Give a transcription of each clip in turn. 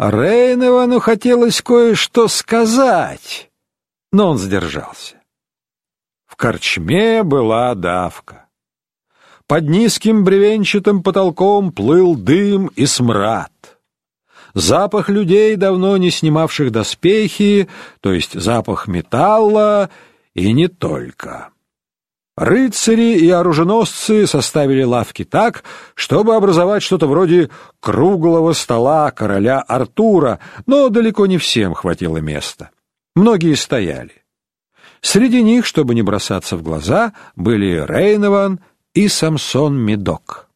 Рейновану хотелось кое-что сказать, но он сдержался. В корчме была давка. Под низким бревенчатым потолком плыл дым и смрад. Запах людей, давно не снимавших доспехи, то есть запах металла, и не только. Рыцари и оруженосцы составили лавки так, чтобы образовать что-то вроде круглого стола короля Артура, но далеко не всем хватило места. Многие стояли. Среди них, чтобы не бросаться в глаза, были Рейнован и Самсон Медок.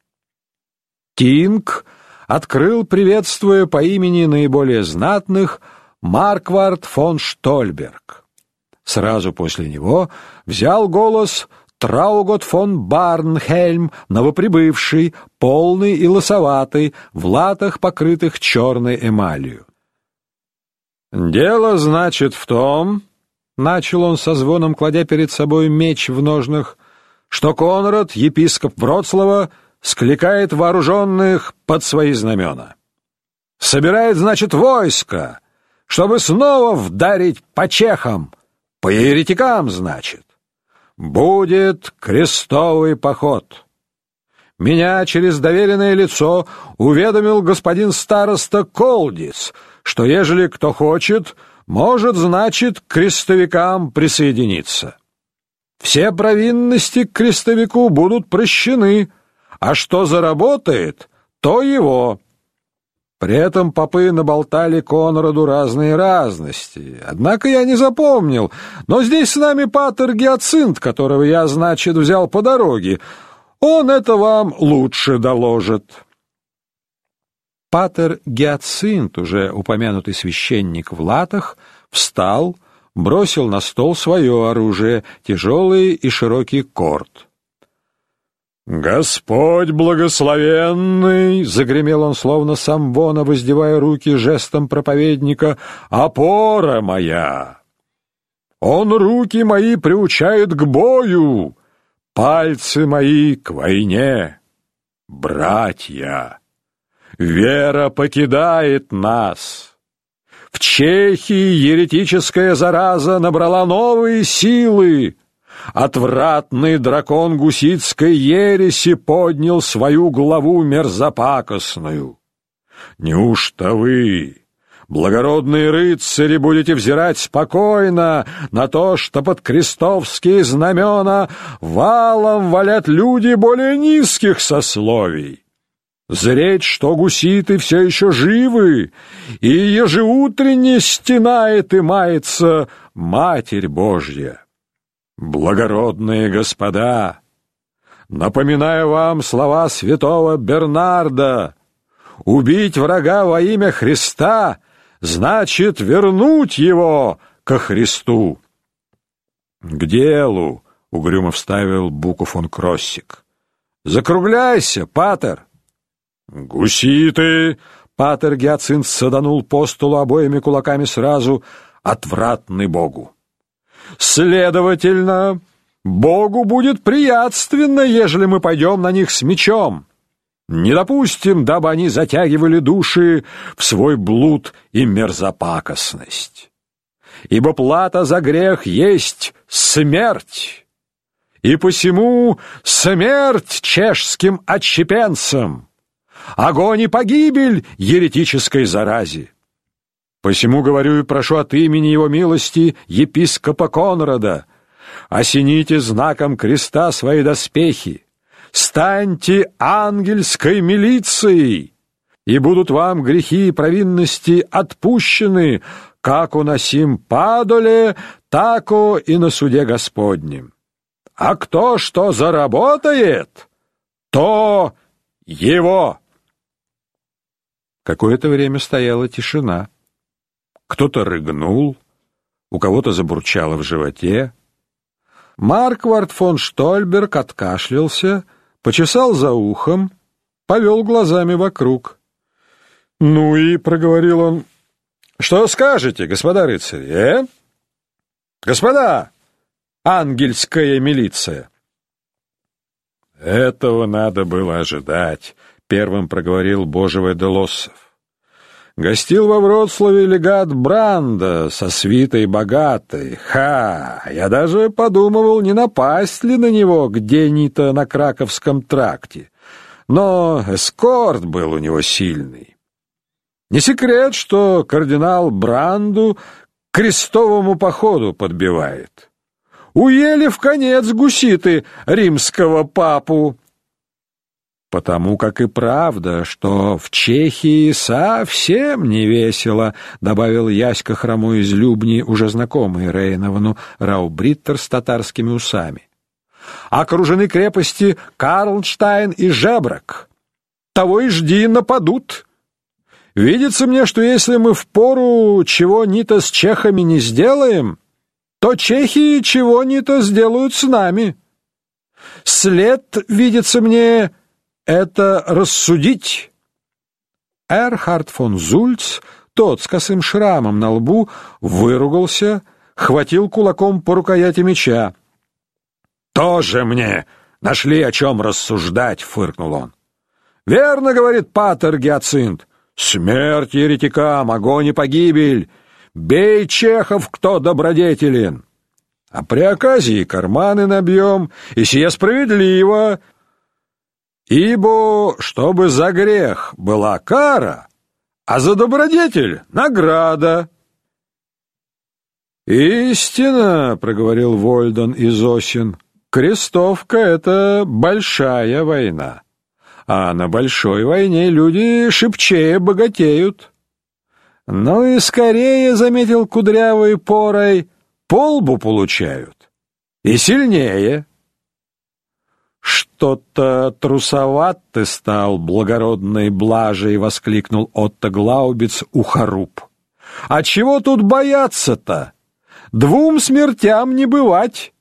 Тинг открыл, приветствуя по имени наиболее знатных, Марквард фон Штольберг. Сразу после него взял голос Траугот фон Барнхельм, новоприбывший, полный и лосоватый, в латах, покрытых черной эмалью. «Дело, значит, в том...» — начал он со звоном, кладя перед собой меч в ножнах, — что Конрад, епископ Вроцлава, скликает вооруженных под свои знамена. Собирает, значит, войско, чтобы снова вдарить по чехам, по еретикам, значит будет крестовый поход. Меня через доверенное лицо уведомил господин староста Колдис, что ежели кто хочет, может, значит, к крестовикам присоединиться. Все провинности к крестовику будут прощены, а что заработает, то его. При этом попы наболтали Конраду разные разности. Однако я не запомнил. Но здесь с нами патер Гиацинт, которого я, значит, взял по дороге. Он это вам лучше доложит. Патер Гиацинт, уже упомянутый священник в латах, встал, бросил на стол свое оружие, тяжелый и широкий корт. «Господь благословенный!» — загремел он, словно самбона, воздевая руки жестом проповедника. «Опора моя! Он руки мои приучает к бою, пальцы мои к войне. Братья, вера покидает нас!» В Чехии еретическая зараза набрала новые силы, Отвратный дракон гусицкой ереси поднял свою главу мерзопакостную. Неужто вы, благородные рыцари, будете взирать спокойно на то, что под крестовские знамена валом валят люди более низких сословий? Зреть, что гуситы все еще живы, и ежеутренне стенает и мается Матерь Божья. Благородные господа, напоминаю вам слова святого Бернарда: убить врага во имя Христа значит вернуть его ко Христу. К делу, угрюмо вставил Буков фон Кроссик. Закругляйся, патер. Гуситы, патер Гиацинт саданул по столу обоими кулаками сразу, отвратный Богу. Следовательно, Богу будет приятственно, ежели мы пойдем на них с мечом. Не допустим, дабы они затягивали души в свой блуд и мерзопакостность. Ибо плата за грех есть смерть. И посему смерть чешским отщепенцам, огонь и погибель еретической заразе. Посему говорю и прошу от имени его милости епископа Конрада, осените знаком креста свои доспехи, станьте ангельской милицией, и будут вам грехи и провинности отпущены, как у Насим Падоле, тако и на суде Господнем. А кто что заработает, то его. Какое-то время стояла тишина. Кто-то рыгнул, у кого-то забурчало в животе. Марквард фон Штольберг откашлялся, почесал за ухом, повел глазами вокруг. «Ну и», — проговорил он, — «что скажете, господа рыцари, э? Господа, ангельская милиция!» «Этого надо было ожидать», — первым проговорил Божевый Делоссов. Гостил во Вроцлаве легат Бранда со свитой богатой. Ха! Я даже подумывал, не напасть ли на него где-нибудь на Краковском тракте. Но эскорт был у него сильный. Не секрет, что кардинал Бранду к крестовому походу подбивает. Уели в конец гуситы римского папу потому как и правда, что в Чехии совсем не весело, добавил Яська хромой из Любни, уже знакомый Рейновану, Раубриттер с татарскими усами. Окружены крепости Карлнштайн и Жебрак. Того и жди нападут. Видится мне, что если мы в пору чего-нибудь с чехами не сделаем, то чехи чего-нибудь сделают с нами. След, видится мне, это рассудить. Эрхард фон Зульц, тот с косым шрамом на лбу, выругался, хватил кулаком по рукояти меча. «Тоже мне нашли о чем рассуждать», — фыркнул он. «Верно, — говорит Патер Гиацинт, — смерть еретикам, огонь и погибель. Бей чехов, кто добродетелен. А при оказии карманы набьем, и сие справедливо, Ибо, чтобы за грех была кара, а за добродетель — награда. «Истина», — проговорил Вольдон из Осин, — «крестовка — это большая война, а на большой войне люди шибчее богатеют». «Ну и скорее», — заметил кудрявый порой, — «полбу получают, и сильнее». «Что-то трусоват ты стал, благородной блажей!» — воскликнул Отто Глаубиц ухоруб. «А чего тут бояться-то? Двум смертям не бывать!»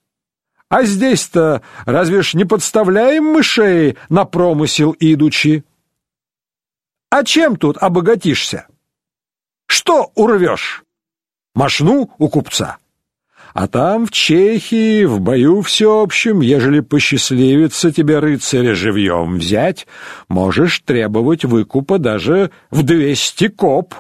А здесь-то разве ж не подставляем мы шеи на промысел идучи? А чем тут обогатишься? Что урвешь? Машну у купца. А там, в Чехии, в бою всеобщем, ежели посчастливится тебе рыцаря живьем взять, можешь требовать выкупа даже в двести коп.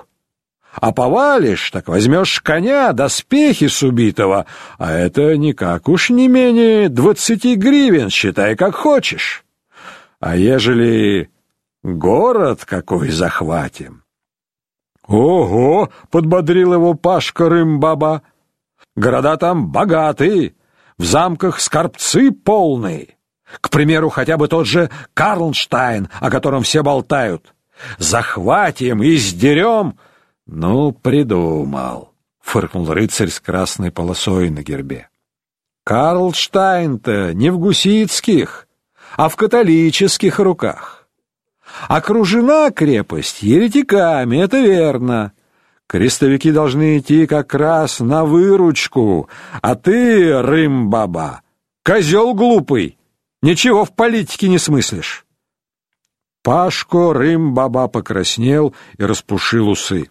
А повалишь, так возьмешь коня, доспехи с убитого, а это никак уж не менее двадцати гривен, считай, как хочешь. А ежели город какой захватим? — Ого! — подбодрил его Пашка Рымбаба. Города там богатые, в замках скорбцы полные. К примеру, хотя бы тот же Карлнштайн, о котором все болтают. Захватим и сдерем. Ну, придумал, фыркнул рыцарь с красной полосой на гербе. Карлштайн-то не в гусицких, а в католических руках. Окружена крепость еретиками, это верно. Крестовики должны идти как раз на выручку, а ты, Рымбаба, козел глупый, ничего в политике не смыслишь. Пашко Рымбаба покраснел и распушил усы.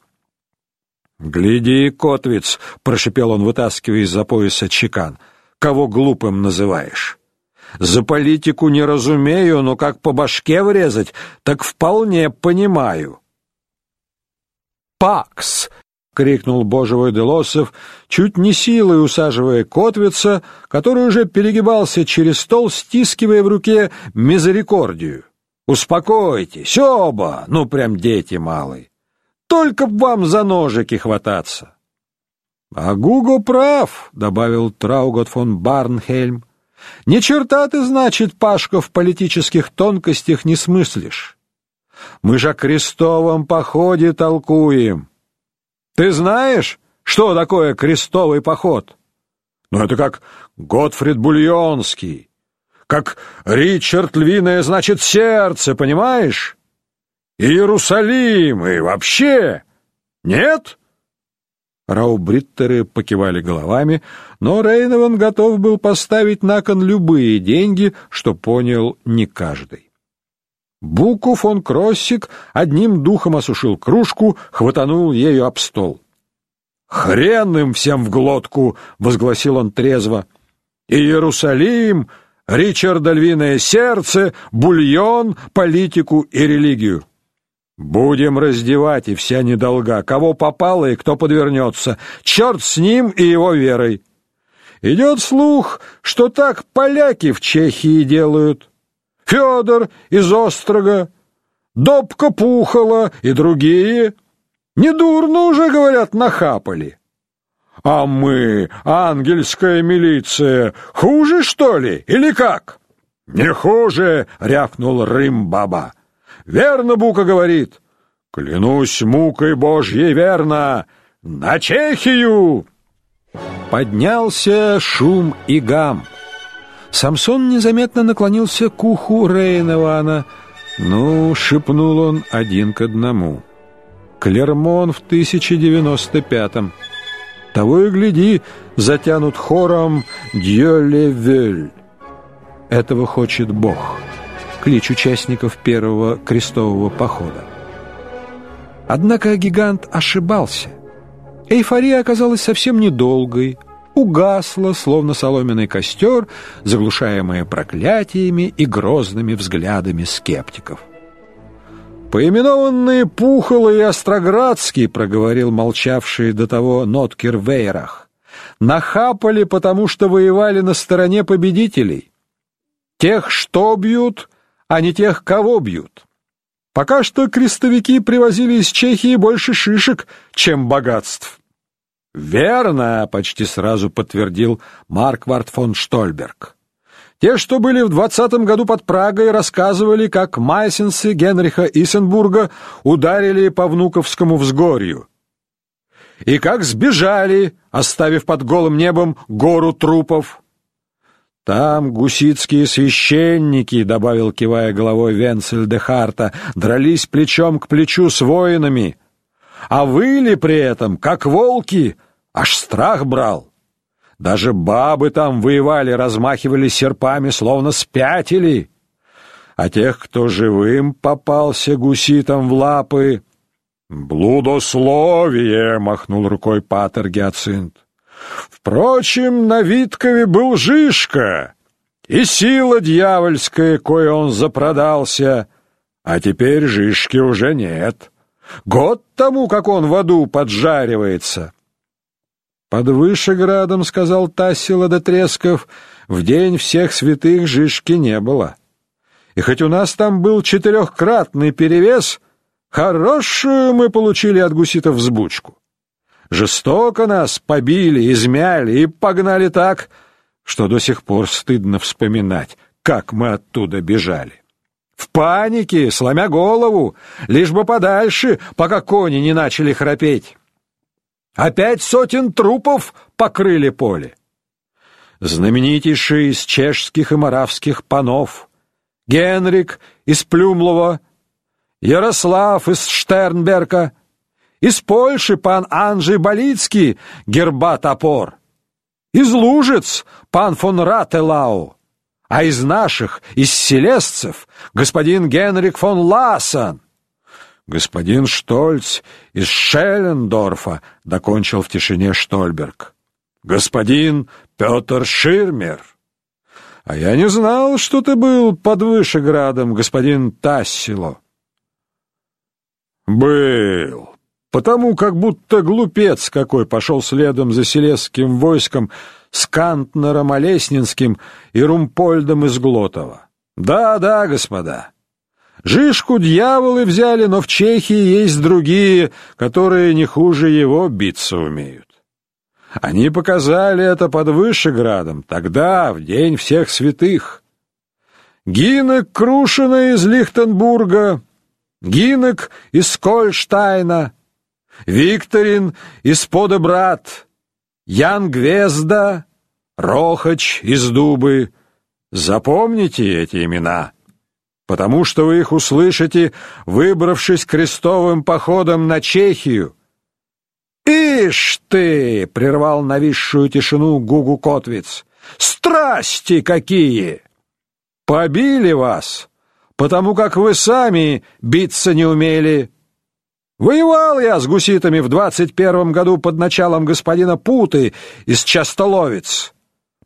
«Гляди, котвиц!» — прошипел он, вытаскивая из-за пояса чекан. «Кого глупым называешь?» «За политику не разумею, но как по башке врезать, так вполне понимаю». «Пакс!» — крикнул божевой Делосов, чуть не силой усаживая Котвица, который уже перегибался через стол, стискивая в руке мизерикордию. «Успокойтесь, оба! Ну, прям дети малые! Только б вам за ножики хвататься!» «А Гуго прав», — добавил Траугот фон Барнхельм. «Ни черта ты, значит, Пашка, в политических тонкостях не смыслишь. Мы же о крестовом походе толкуем. Ты знаешь, что такое крестовый поход? Ну, это как Готфрид Бульонский, как Ричард Львиное, значит, сердце, понимаешь? Иерусалим и вообще. Нет? Раубриттеры покивали головами, но Рейнован готов был поставить на кон любые деньги, что понял не каждый. Буку фон Кроссик одним духом осушил кружку, хватанул ею об стол. «Хрен им всем в глотку!» — возгласил он трезво. «Иерусалим, Ричарда львиное сердце, бульон, политику и религию. Будем раздевать и вся недолга, кого попало и кто подвернется. Черт с ним и его верой. Идет слух, что так поляки в Чехии делают. Федор из Острога, Добка Пухола и другие. Недурно уже, говорят, нахапали. А мы, ангельская милиция, хуже, что ли, или как? Не хуже, рявкнул Рым-баба. Верно Бука говорит. Клянусь мукой Божьей верно. На Чехию! Поднялся шум и гам. Самсон незаметно наклонился к уху Рейнована. Ну, шепнул он один к одному. Клермон в 1095-м. Того и гляди, затянут хором «Дьё ле Этого хочет Бог клич участников первого крестового похода. Однако гигант ошибался. Эйфория оказалась совсем недолгой, угасла, словно соломенный костер, заглушаемая проклятиями и грозными взглядами скептиков. «Поименованные Пухоло и Остроградский», — проговорил молчавший до того Ноткер Вейрах, «нахапали, потому что воевали на стороне победителей. Тех, что бьют, а не тех, кого бьют. Пока что крестовики привозили из Чехии больше шишек, чем богатств. Верно, почти сразу подтвердил Марквард фон Штольберг. Те, что были в двадцатом году под Прагой, рассказывали, как майсенцы Генриха Иссенбурга ударили по Внуковскому взгорью. И как сбежали, оставив под голым небом гору трупов. Там гусицкие священники, добавил кивая головой Венцель де Харта, дрались плечом к плечу с воинами, а выли при этом как волки, аж страх брал. Даже бабы там воевали, размахивали серпами, словно спятили. А тех, кто живым попался гуситам в лапы, блудословие, махнул рукой патер Гиацинт. Впрочем, на Виткове был Жишка, и сила дьявольская, кое он запродался, а теперь Жишки уже нет. Год тому, как он в аду поджаривается. Под Вышеградом, сказал Тассила до Тресков, в день всех святых Жишки не было. И хоть у нас там был четырехкратный перевес, хорошую мы получили от гуситов взбучку. Жестоко нас побили, измяли и погнали так, что до сих пор стыдно вспоминать, как мы оттуда бежали. В панике, сломя голову, лишь бы подальше, пока кони не начали храпеть. Опять сотен трупов покрыли поле. Знаменитейший из чешских и моравских панов, Генрик из Плюмлова, Ярослав из Штернберга — из Польши пан Анжей Болицкий, герба топор. Из Лужиц пан фон Рателау. А из наших, из селесцев, господин Генрик фон Лассен. Господин Штольц из Шеллендорфа, докончил в тишине Штольберг. Господин Петр Ширмер. А я не знал, что ты был под Вышеградом, господин Тассило. Был, потому как будто глупец какой пошел следом за селесским войском с Кантнером Олеснинским и Румпольдом из Глотова. Да-да, господа. Жишку дьяволы взяли, но в Чехии есть другие, которые не хуже его биться умеют. Они показали это под Вышеградом, тогда, в день всех святых. Гинек Крушина из Лихтенбурга, Гинек из Кольштайна — Викторин из Подобрат, Ян Гвезда, Рохач из Дубы. Запомните эти имена, потому что вы их услышите, выбравшись крестовым походом на Чехию. «Ишь ты!» — прервал нависшую тишину Гугу Котвиц. «Страсти какие! Побили вас, потому как вы сами биться не умели». Воевал я с гуситами в двадцать первом году под началом господина Путы из Частоловец.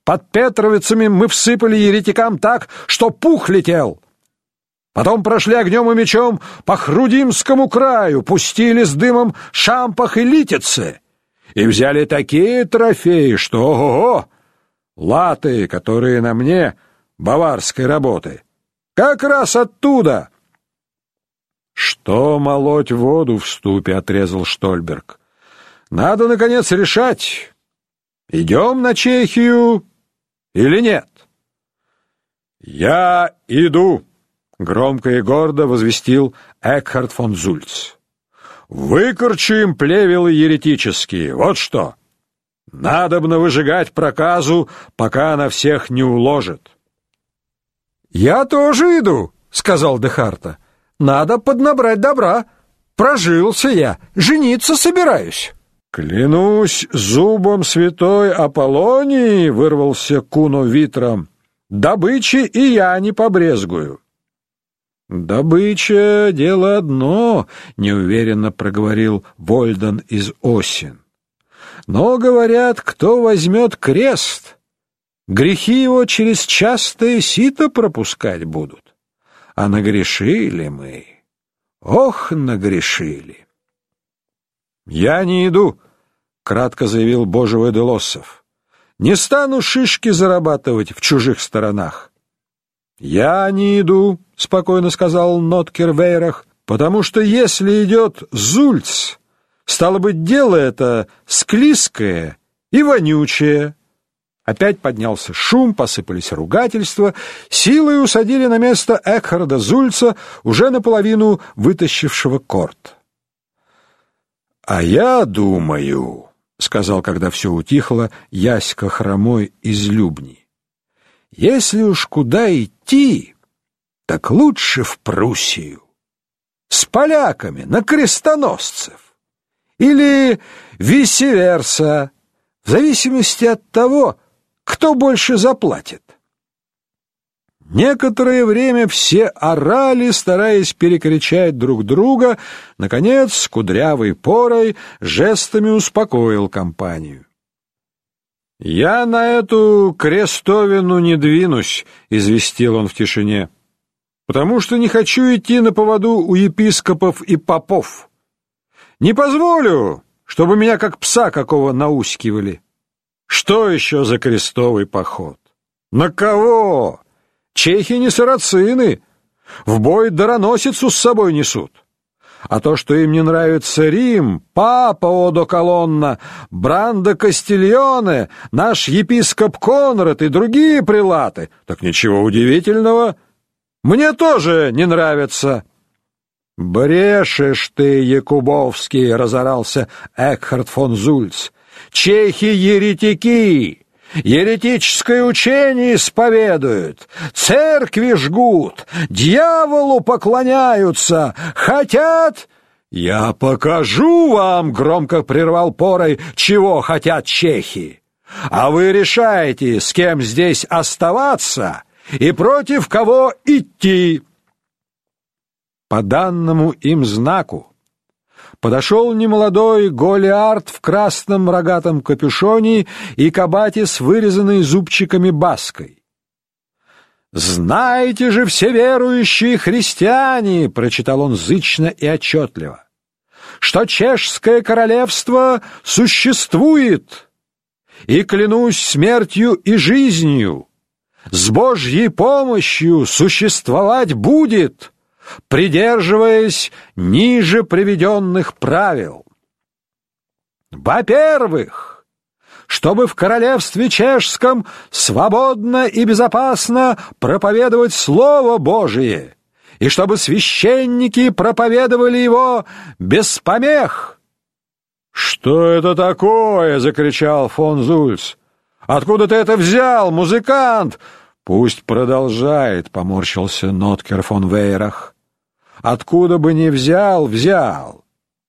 Под Петровицами мы всыпали еретикам так, что пух летел. Потом прошли огнем и мечом по Хрудимскому краю, пустили с дымом шампах и литицы, и взяли такие трофеи, что ого-го! Латы, которые на мне баварской работы, как раз оттуда. Что молоть воду в ступе, отрезал Штольберг. Надо наконец решать, идем на Чехию или нет. Я иду. Громко и гордо возвестил Экхард фон Зульц. Выкорчуем плевелы еретические. Вот что. Надобно выжигать проказу, пока она всех не уложит. Я тоже иду, сказал Дехарта. Надо поднабрать добра. Прожился я, жениться собираюсь. Клянусь зубом святой Аполлонии, вырвался Куно Витром. Добычи и я не побрезгую. «Добыча — дело одно», — неуверенно проговорил Вольден из Осин. «Но, говорят, кто возьмет крест, грехи его через частое сито пропускать будут. А нагрешили мы, ох, нагрешили!» «Я не иду», — кратко заявил Божевой Делоссов. «Не стану шишки зарабатывать в чужих сторонах». «Я не иду», — спокойно сказал Ноткер Вейрах, «потому что если идет Зульц, стало быть, дело это склизкое и вонючее». Опять поднялся шум, посыпались ругательства, силой усадили на место Экхарда Зульца, уже наполовину вытащившего корт. «А я думаю», — сказал, когда все утихло, Яська хромой из Любни, «если уж куда идти...» так лучше в Пруссию. С поляками, на крестоносцев. Или висе-верса, в зависимости от того, кто больше заплатит. Некоторое время все орали, стараясь перекричать друг друга. Наконец, с кудрявой порой жестами успокоил компанию. «Я на эту крестовину не двинусь», — известил он в тишине потому что не хочу идти на поводу у епископов и попов. Не позволю, чтобы меня как пса какого наускивали. Что еще за крестовый поход? На кого? Чехи не сарацины. В бой дароносицу с собой несут. А то, что им не нравится Рим, папа Одо Колонна, Брандо Кастильоне, наш епископ Конрад и другие прилаты, так ничего удивительного — мне тоже не нравится. Брешешь ты, Якубовский, разорался Экхард фон Зульц. Чехи еретики. Еретическое учение исповедуют, церкви жгут, дьяволу поклоняются, хотят... «Я покажу вам», — громко прервал Порой, — «чего хотят чехи. А вы решаете, с кем здесь оставаться и против кого идти. По данному им знаку подошел немолодой Голиард в красном рогатом капюшоне и кабате с вырезанной зубчиками баской. «Знаете же, все верующие христиане!» — прочитал он зычно и отчетливо. «Что чешское королевство существует, и клянусь смертью и жизнью, с Божьей помощью существовать будет, придерживаясь ниже приведенных правил. Во-первых, чтобы в королевстве чешском свободно и безопасно проповедовать Слово Божие, и чтобы священники проповедовали его без помех. «Что это такое?» — закричал фон Зульц. Откуда ты это взял, музыкант? Пусть продолжает, поморщился Ноткер фон Вейрах. Откуда бы ни взял, взял.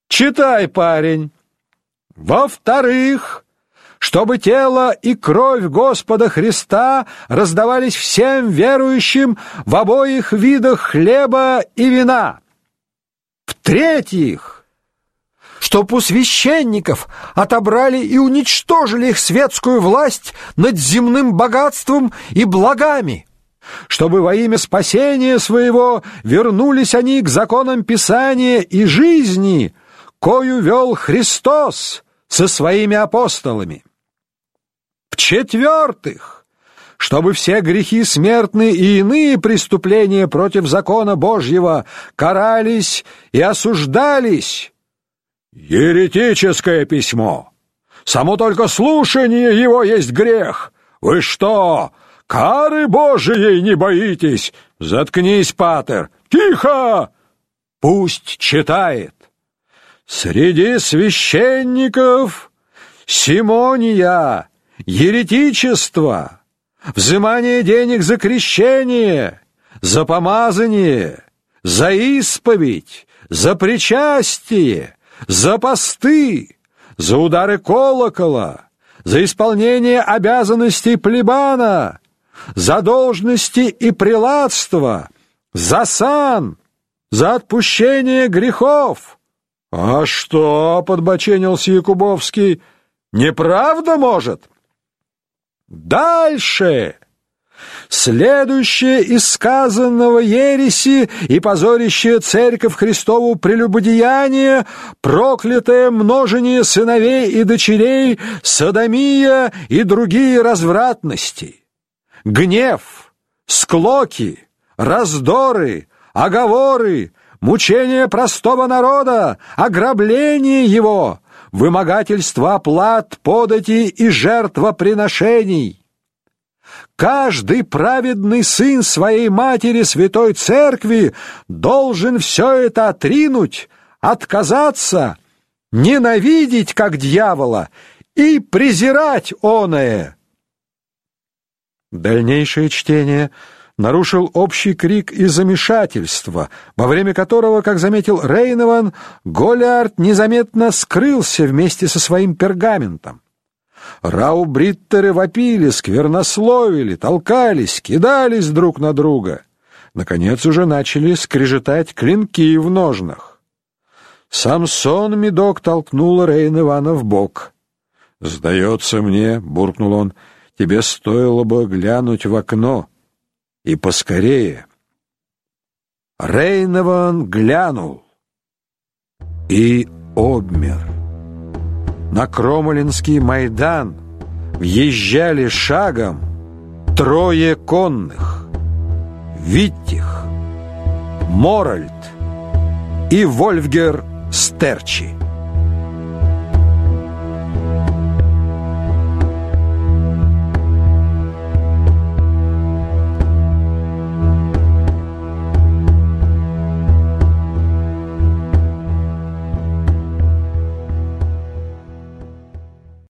Читай, парень. Во-вторых, чтобы тело и кровь Господа Христа раздавались всем верующим в обоих видах хлеба и вина. В-третьих, чтоб у священников отобрали и уничтожили их светскую власть над земным богатством и благами, чтобы во имя спасения своего вернулись они к законам Писания и жизни, кою вел Христос со своими апостолами. В-четвертых, чтобы все грехи смертные и иные преступления против закона Божьего карались и осуждались. Еретическое письмо. Само только слушание его есть грех. Вы что, кары Божией не боитесь? Заткнись, патер. Тихо! Пусть читает. Среди священников симония, еретичество, взимание денег за крещение, за помазание, за исповедь, за причастие, за посты, за удары колокола, за исполнение обязанностей плебана, за должности и прилатство, за сан, за отпущение грехов, «А что?» — подбоченился Якубовский. «Неправда, может?» «Дальше!» Следующее из сказанного ереси и позорящее церковь Христову прелюбодеяние, проклятое множение сыновей и дочерей, садомия и другие развратности, гнев, склоки, раздоры, оговоры, мучение простого народа, ограбление его, вымогательство оплат, подати и жертвоприношений. Каждый праведный сын своей матери святой церкви должен все это отринуть, отказаться, ненавидеть как дьявола и презирать оное. Дальнейшее чтение – нарушил общий крик и замешательство, во время которого, как заметил Рейнован, Голиард незаметно скрылся вместе со своим пергаментом. Раубриттеры вопили, сквернословили, толкались, кидались друг на друга. Наконец уже начали скрежетать клинки в ножнах. Самсон Медок толкнул Рейн Ивана в бок. «Сдается мне», — буркнул он, — «тебе стоило бы глянуть в окно» и поскорее. Рейнован глянул и обмер. На Кромолинский Майдан въезжали шагом трое конных. Виттих, Моральд и Вольфгер Стерчи.